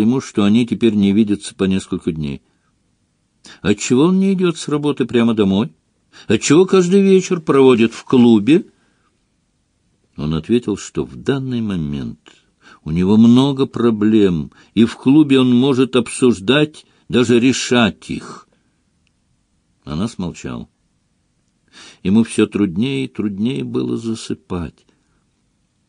ему, что они теперь не видятся по несколько дней. Отчего он не идет с работы прямо домой? Отчего каждый вечер проводит в клубе? Он ответил, что в данный момент у него много проблем, и в клубе он может обсуждать, даже решать их. Она смолчала. Ему все труднее и труднее было засыпать.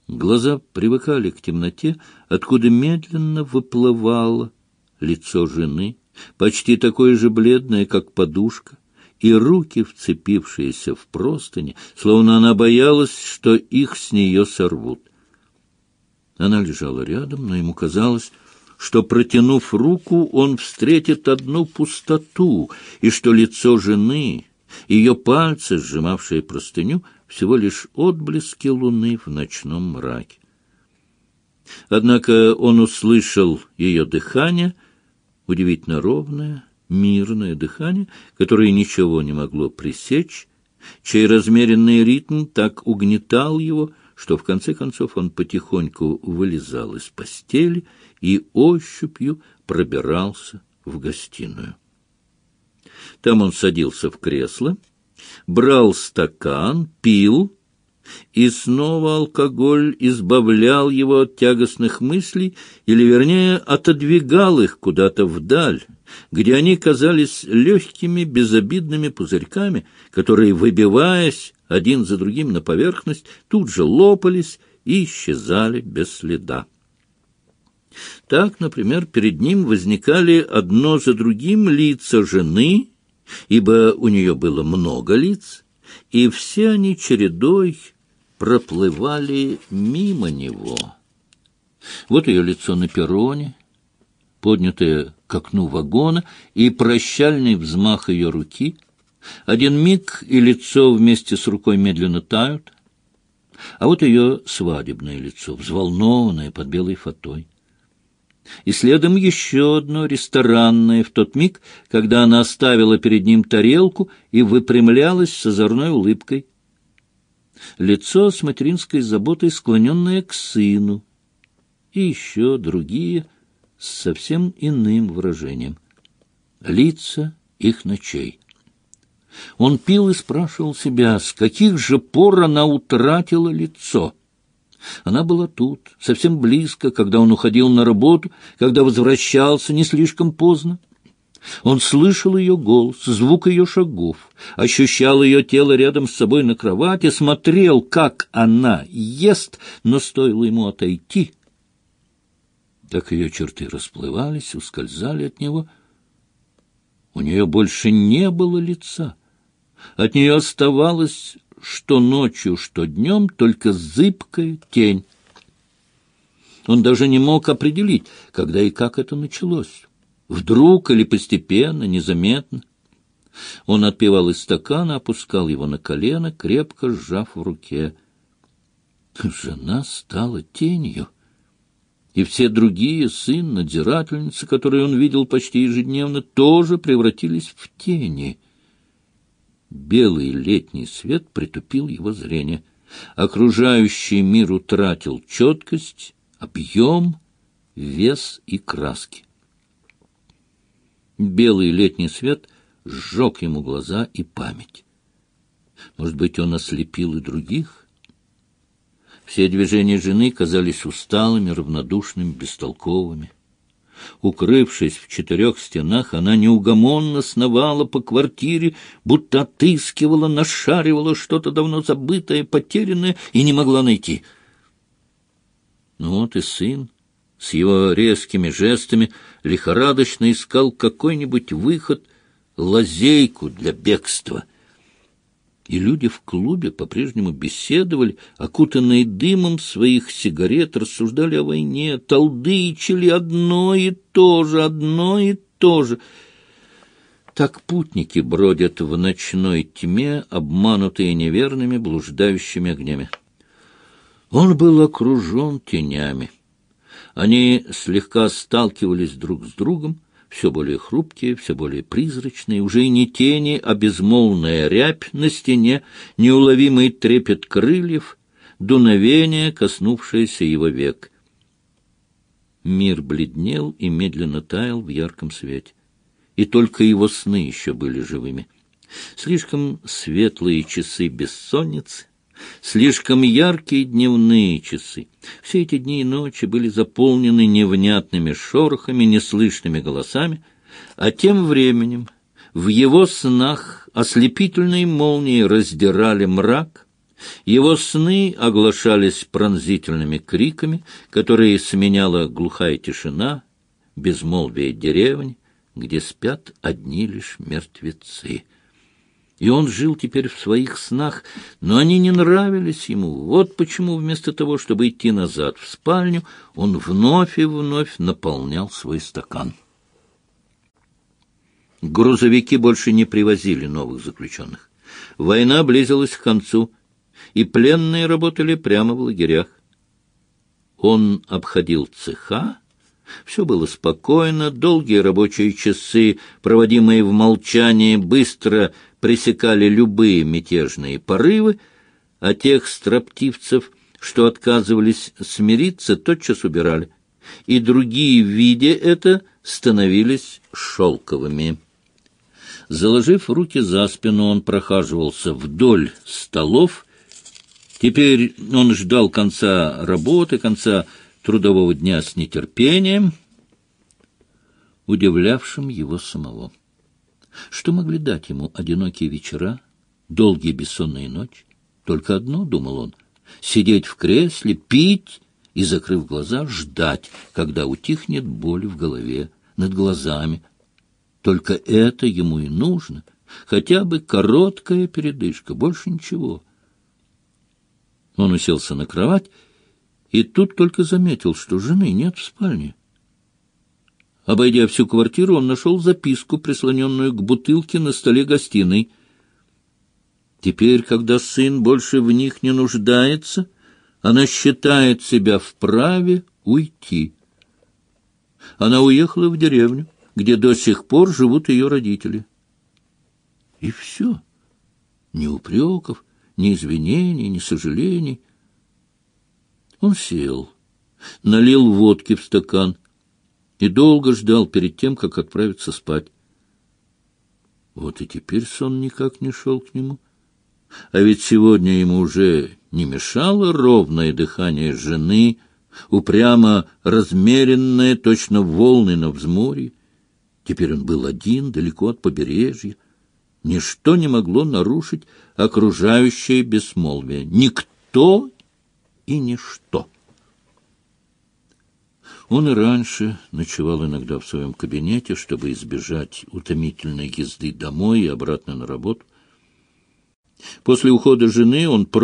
Глаза привыкали к темноте, откуда медленно выплывало лицо жены, почти такое же бледное, как подушка, и руки, вцепившиеся в простыни, словно она боялась, что их с нее сорвут. Она лежала рядом, но ему казалось, что, протянув руку, он встретит одну пустоту, и что лицо жены, ее пальцы, сжимавшие простыню, всего лишь отблески луны в ночном мраке. Однако он услышал ее дыхание, удивительно ровное, мирное дыхание, которое ничего не могло пресечь, чей размеренный ритм так угнетал его, что в конце концов он потихоньку вылезал из постели и ощупью пробирался в гостиную. Там он садился в кресло, брал стакан, пил, и снова алкоголь избавлял его от тягостных мыслей, или, вернее, отодвигал их куда-то вдаль, где они казались легкими, безобидными пузырьками, которые, выбиваясь один за другим на поверхность, тут же лопались и исчезали без следа. Так, например, перед ним возникали одно за другим лица жены ибо у нее было много лиц, и все они чередой проплывали мимо него. Вот ее лицо на перроне, поднятое к окну вагона, и прощальный взмах ее руки. Один миг, и лицо вместе с рукой медленно тают. А вот ее свадебное лицо, взволнованное под белой фатой и следом еще одно ресторанное в тот миг, когда она оставила перед ним тарелку и выпрямлялась с озорной улыбкой. Лицо с материнской заботой, склоненное к сыну, и еще другие с совсем иным выражением. Лица их ночей. Он пил и спрашивал себя, с каких же пор она утратила лицо — она была тут, совсем близко, когда он уходил на работу, когда возвращался не слишком поздно. Он слышал ее голос, звук ее шагов, ощущал ее тело рядом с собой на кровати, смотрел, как она ест, но стоило ему отойти, так ее черты расплывались, ускользали от него. У нее больше не было лица. От нее оставалось что ночью, что днем, только зыбкая тень. Он даже не мог определить, когда и как это началось. Вдруг или постепенно, незаметно. Он отпивал из стакана, опускал его на колено, крепко сжав в руке. Жена стала тенью. И все другие, сын, надзирательница, которые он видел почти ежедневно, тоже превратились в тени — Белый летний свет притупил его зрение. Окружающий мир утратил четкость, объем, вес и краски. Белый летний свет сжег ему глаза и память. Может быть, он ослепил и других? Все движения жены казались усталыми, равнодушными, бестолковыми. Укрывшись в четырех стенах, она неугомонно сновала по квартире, будто отыскивала, нашаривала что-то давно забытое, потерянное и не могла найти. Ну вот и сын с его резкими жестами лихорадочно искал какой-нибудь выход, лазейку для бегства — и люди в клубе по-прежнему беседовали, окутанные дымом своих сигарет, рассуждали о войне, толдычили одно и то же, одно и то же. Так путники бродят в ночной тьме, обманутые неверными блуждающими огнями. Он был окружен тенями. Они слегка сталкивались друг с другом, все более хрупкие, все более призрачные, уже и не тени, а безмолвная рябь на стене, неуловимый трепет крыльев, дуновение, коснувшееся его век. Мир бледнел и медленно таял в ярком свете. И только его сны еще были живыми. Слишком светлые часы бессонницы, слишком яркие дневные часы. Все эти дни и ночи были заполнены невнятными шорохами, неслышными голосами, а тем временем в его снах ослепительные молнии раздирали мрак, его сны оглашались пронзительными криками, которые сменяла глухая тишина, безмолвие деревни, где спят одни лишь мертвецы. И он жил теперь в своих снах, но они не нравились ему. Вот почему вместо того, чтобы идти назад в спальню, он вновь и вновь наполнял свой стакан. Грузовики больше не привозили новых заключенных. Война близилась к концу — и пленные работали прямо в лагерях. Он обходил цеха, все было спокойно, долгие рабочие часы, проводимые в молчании, быстро пресекали любые мятежные порывы, а тех строптивцев, что отказывались смириться, тотчас убирали, и другие, видя это, становились шелковыми. Заложив руки за спину, он прохаживался вдоль столов, Теперь он ждал конца работы, конца трудового дня с нетерпением, удивлявшим его самого. Что могли дать ему одинокие вечера, долгие бессонные ночи? Только одно, — думал он, — сидеть в кресле, пить и, закрыв глаза, ждать, когда утихнет боль в голове, над глазами. Только это ему и нужно, хотя бы короткая передышка, больше ничего — он уселся на кровать и тут только заметил, что жены нет в спальне. Обойдя всю квартиру, он нашел записку, прислоненную к бутылке на столе гостиной. Теперь, когда сын больше в них не нуждается, она считает себя вправе уйти. Она уехала в деревню, где до сих пор живут ее родители. И все. Ни упреков, ни извинений, ни сожалений. Он сел, налил водки в стакан и долго ждал перед тем, как отправиться спать. Вот и теперь сон никак не шел к нему. А ведь сегодня ему уже не мешало ровное дыхание жены, упрямо размеренное, точно волны на взморье. Теперь он был один, далеко от побережья. Ничто не могло нарушить окружающее бессмолвие. Никто и ничто. Он и раньше ночевал иногда в своем кабинете, чтобы избежать утомительной езды домой и обратно на работу. После ухода жены он